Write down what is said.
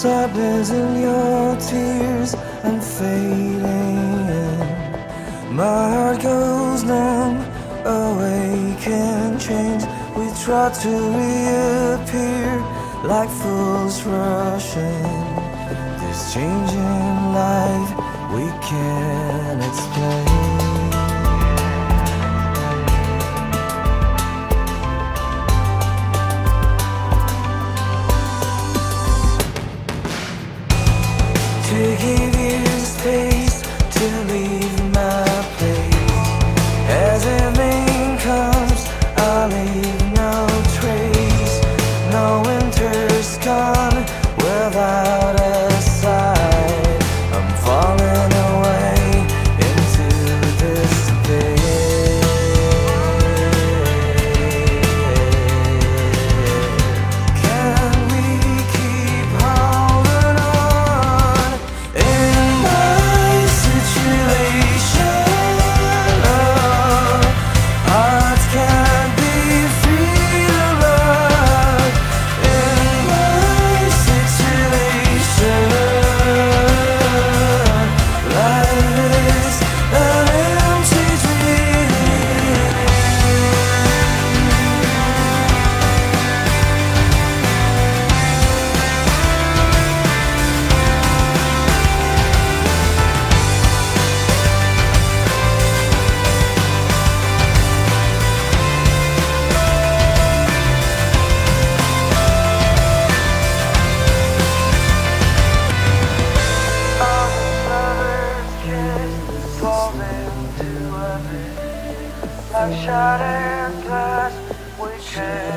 sadness in your tears I'm fading My heart goes numb Awake and change. We try to reappear Like fools rushing. This changing life We can't explain of shattered glass we chase